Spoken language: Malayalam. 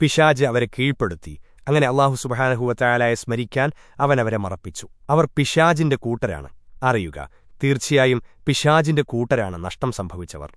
പിശാജ് അവരെ കീഴ്പ്പെടുത്തി. അങ്ങനെ അള്ളാഹു സുബഹാനഹുവത്തായാലായ സ്മരിക്കാൻ അവൻ അവരെ മറപ്പിച്ചു. അവർ പിശാജിന്റെ കൂട്ടരാണ്. അറിയുക തീർച്ചയായും പിശാജിന്റെ കൂട്ടരാണ് നഷ്ടം സംഭവിച്ചവർ.